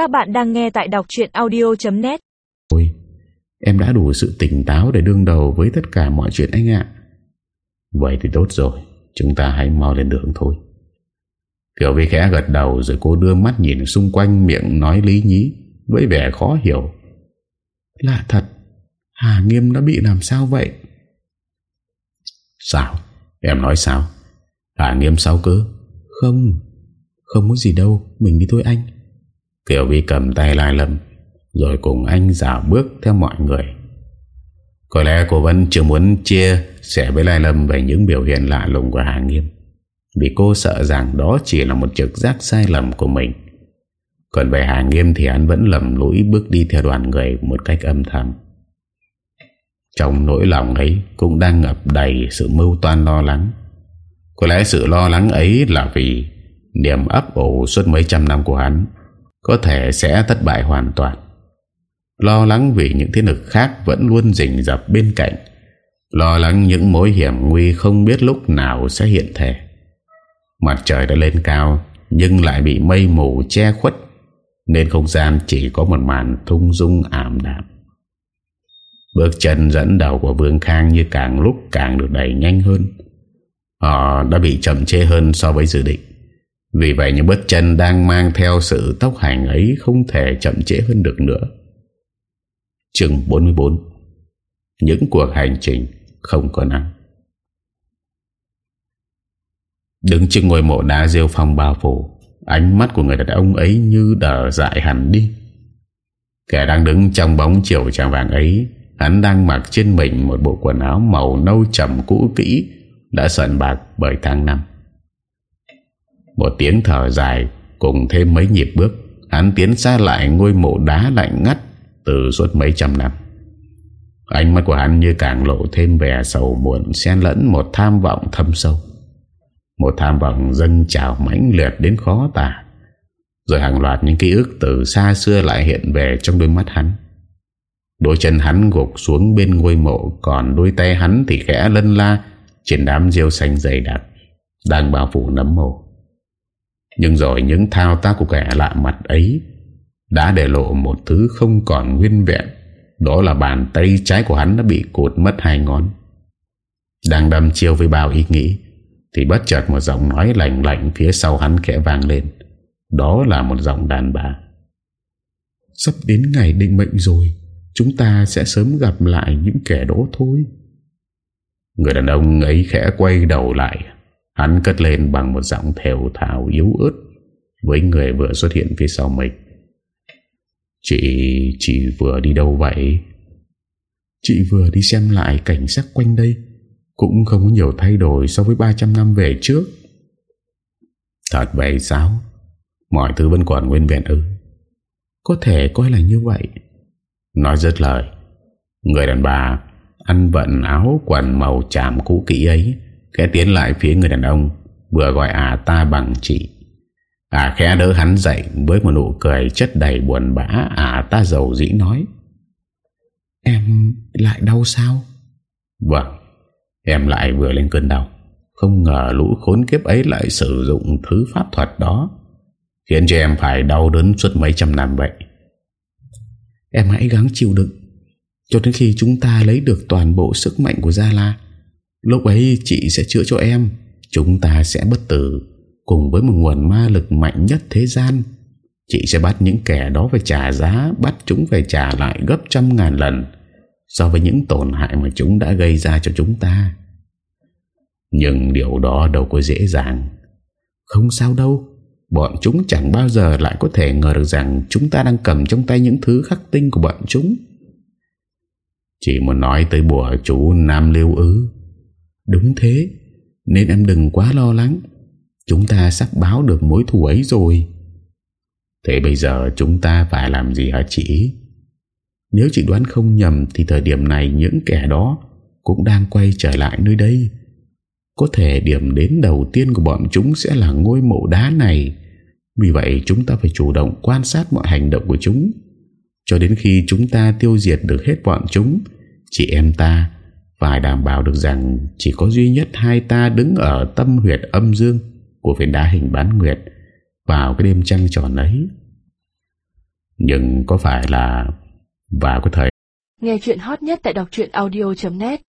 Các bạn đang nghe tại đọc chuyện audio.net Ôi, em đã đủ sự tỉnh táo để đương đầu với tất cả mọi chuyện anh ạ. Vậy thì tốt rồi, chúng ta hãy mau lên đường thôi. Kiều Vi khẽ gật đầu rồi cô đưa mắt nhìn xung quanh miệng nói lý nhí với vẻ khó hiểu. Lạ thật, Hà Nghiêm đã bị làm sao vậy? Sao? Em nói sao? Hà Nghiêm sao cơ? Không, không có gì đâu, mình đi thôi anh. Kiều Vi cầm tay Lai Lâm, Rồi cùng anh dạo bước theo mọi người. Có lẽ cô vẫn chưa muốn chia sẻ với Lai Lâm Về những biểu hiện lạ lùng của Hà Nghiêm, Vì cô sợ rằng đó chỉ là một trực giác sai lầm của mình. Còn về Hà Nghiêm thì anh vẫn lầm lũi bước đi theo đoàn người một cách âm thầm. Trong nỗi lòng ấy cũng đang ngập đầy sự mưu toan lo lắng. Có lẽ sự lo lắng ấy là vì niềm ấp ổ suốt mấy trăm năm của hắn có thể sẽ thất bại hoàn toàn. Lo lắng vì những thế lực khác vẫn luôn rình rập bên cạnh. Lo lắng những mối hiểm nguy không biết lúc nào sẽ hiện thể. Mặt trời đã lên cao, nhưng lại bị mây mù che khuất, nên không gian chỉ có một màn thung dung ảm đạm. Bước chân dẫn đầu của Vương Khang như càng lúc càng được đẩy nhanh hơn. Họ đã bị chậm chê hơn so với dự định. Vì vậy những bước chân đang mang theo sự tốc hành ấy không thể chậm trễ hơn được nữa. Chương 44 Những cuộc hành trình không có nắng Đứng trước ngôi mộ đá rêu phong bao phủ, Ánh mắt của người đàn ông ấy như đờ dại hẳn đi. Kẻ đang đứng trong bóng chiều tràng vàng ấy, Hắn đang mặc trên mình một bộ quần áo màu nâu trầm cũ kỹ, Đã soạn bạc bởi tháng năm một tiếng thở dài, Cùng thêm mấy nhịp bước, Hắn tiến xa lại ngôi mộ đá lạnh ngắt Từ suốt mấy trăm năm. Ánh mắt của hắn như càng lộ thêm vẻ sầu muộn, xen lẫn một tham vọng thâm sâu. Một tham vọng dâng trào mãnh liệt đến khó tả. Rồi hàng loạt những ký ức từ xa xưa lại hiện về trong đôi mắt hắn. Đôi chân hắn gục xuống bên ngôi mộ, Còn đôi tay hắn thì khẽ lân la Trên đám rêu xanh dày đặc, Đang bao phủ nấm mộ nhưng rồi những thao tác của kẻ lạ mặt ấy Đã để lộ một thứ không còn nguyên vẹn, Đó là bàn tay trái của hắn đã bị cột mất hai ngón. Đang đâm chiêu với bao ý nghĩ, Thì bất chợt một giọng nói lạnh lạnh phía sau hắn khẽ vang lên. Đó là một giọng đàn bà. Sắp đến ngày định mệnh rồi, Chúng ta sẽ sớm gặp lại những kẻ đó thôi Người đàn ông ấy khẽ quay đầu lại. Hắn cất lên bằng một giọng thều thảo yếu ớt, Với người vừa xuất hiện phía sau mình Chị... chị vừa đi đâu vậy? Chị vừa đi xem lại cảnh sắc quanh đây, Cũng không có nhiều thay đổi so với 300 năm về trước Thật vậy sao? Mọi thứ vẫn còn nguyên vẹn ư Có thể coi là như vậy Nói rất lời, Người đàn bà Ăn vận áo quần màu chạm cũ kỹ ấy Khẽ tiến lại phía người đàn ông Vừa gọi à ta bằng chị. À khẽ đỡ hắn dậy Với một nụ cười chất đầy buồn bã À ta giàu dĩ nói. Em lại đau sao? Vâng Em lại vừa lên cơn đau. Không ngờ lũ khốn kiếp ấy lại sử dụng thứ pháp thuật đó Khiến cho em phải đau đớn suốt mấy trăm năm vậy. Em hãy gắng chịu đựng Cho đến khi chúng ta lấy được toàn bộ sức mạnh của Gia La Lúc ấy chị sẽ chữa cho em. Chúng ta sẽ bất tử Cùng với một nguồn ma lực mạnh nhất thế gian. Chị sẽ bắt những kẻ đó phải trả giá, Bắt chúng phải trả lại gấp trăm ngàn lần So với những tổn hại mà chúng đã gây ra cho chúng ta. Nhưng điều đó đâu có dễ dàng. Không sao đâu, Bọn chúng chẳng bao giờ lại có thể ngờ được rằng Chúng ta đang cầm trong tay những thứ khắc tinh của bọn chúng. Chỉ muốn nói tới bùa chú Nam Lưu Ứ Đúng thế, Nên em đừng quá lo lắng. Chúng ta sắp báo được mối thù ấy rồi. Thế bây giờ chúng ta phải làm gì hả chị? Nếu chị đoán không nhầm Thì thời điểm này những kẻ đó Cũng đang quay trở lại nơi đây. Có thể điểm đến đầu tiên của bọn chúng Sẽ là ngôi mộ đá này. Vì vậy chúng ta phải chủ động quan sát mọi hành động của chúng. Cho đến khi chúng ta tiêu diệt được hết bọn chúng, Chị em ta phải đảm bảo được rằng chỉ có duy nhất hai ta đứng ở tâm huyệt âm dương của viên đá hình bán nguyệt vào cái đêm trăng tròn ấy. Nhưng có phải là Vào cái thời Nghe chuyện hot nhất tại đọc audio.net